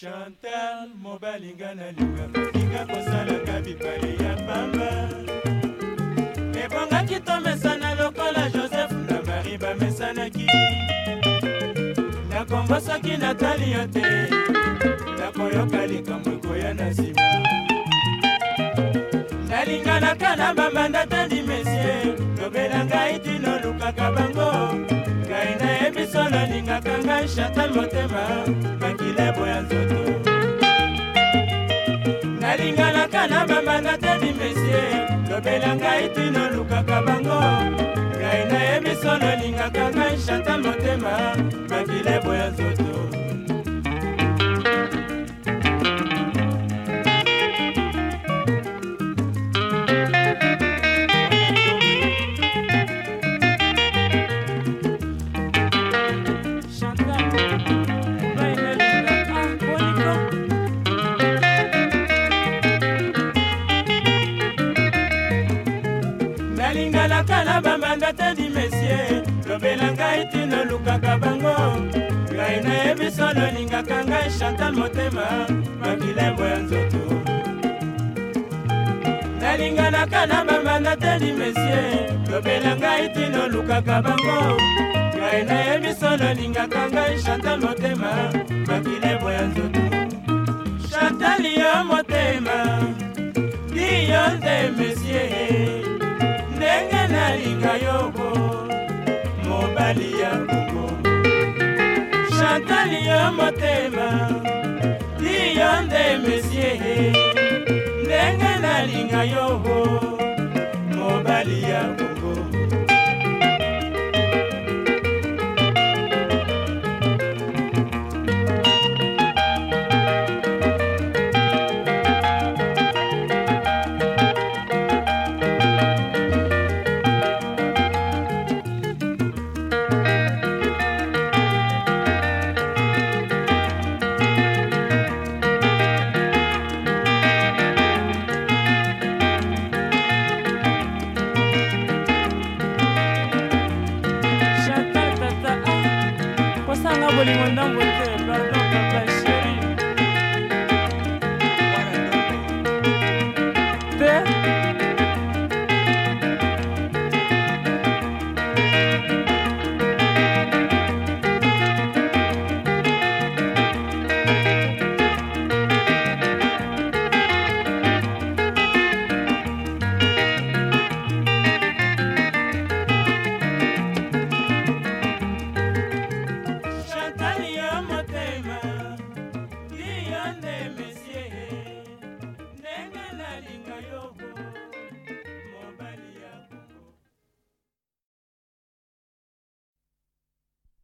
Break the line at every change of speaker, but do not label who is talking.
chantal mobalinga nalinga linga kosalaka bibale ya pamba ebongaki tomesana lokola joseph na mari bamesanaki nakombo soki natali yo te nakoyoka likambo ekoya na nsima nalinganaka na bambanda te dimesie lobela ngai tino lukaka balobela ngai tina lukaka bango nalingalaka na bambanda te dimesie lobela ngai tina olukaka bango ngai nayebi solo olingaka ngai chantal motema makilembo ya nzoto nalinganaka na bambanda te dimesie lobela ngai tina olukaka bango ngai nayebi solo olingaka ngai chantal motema makilembo ya nzoto chantal yo motema diyo nze mesie natali yo motema ni yo nde mesie ndenge nalinga yoho Anyone not what it is?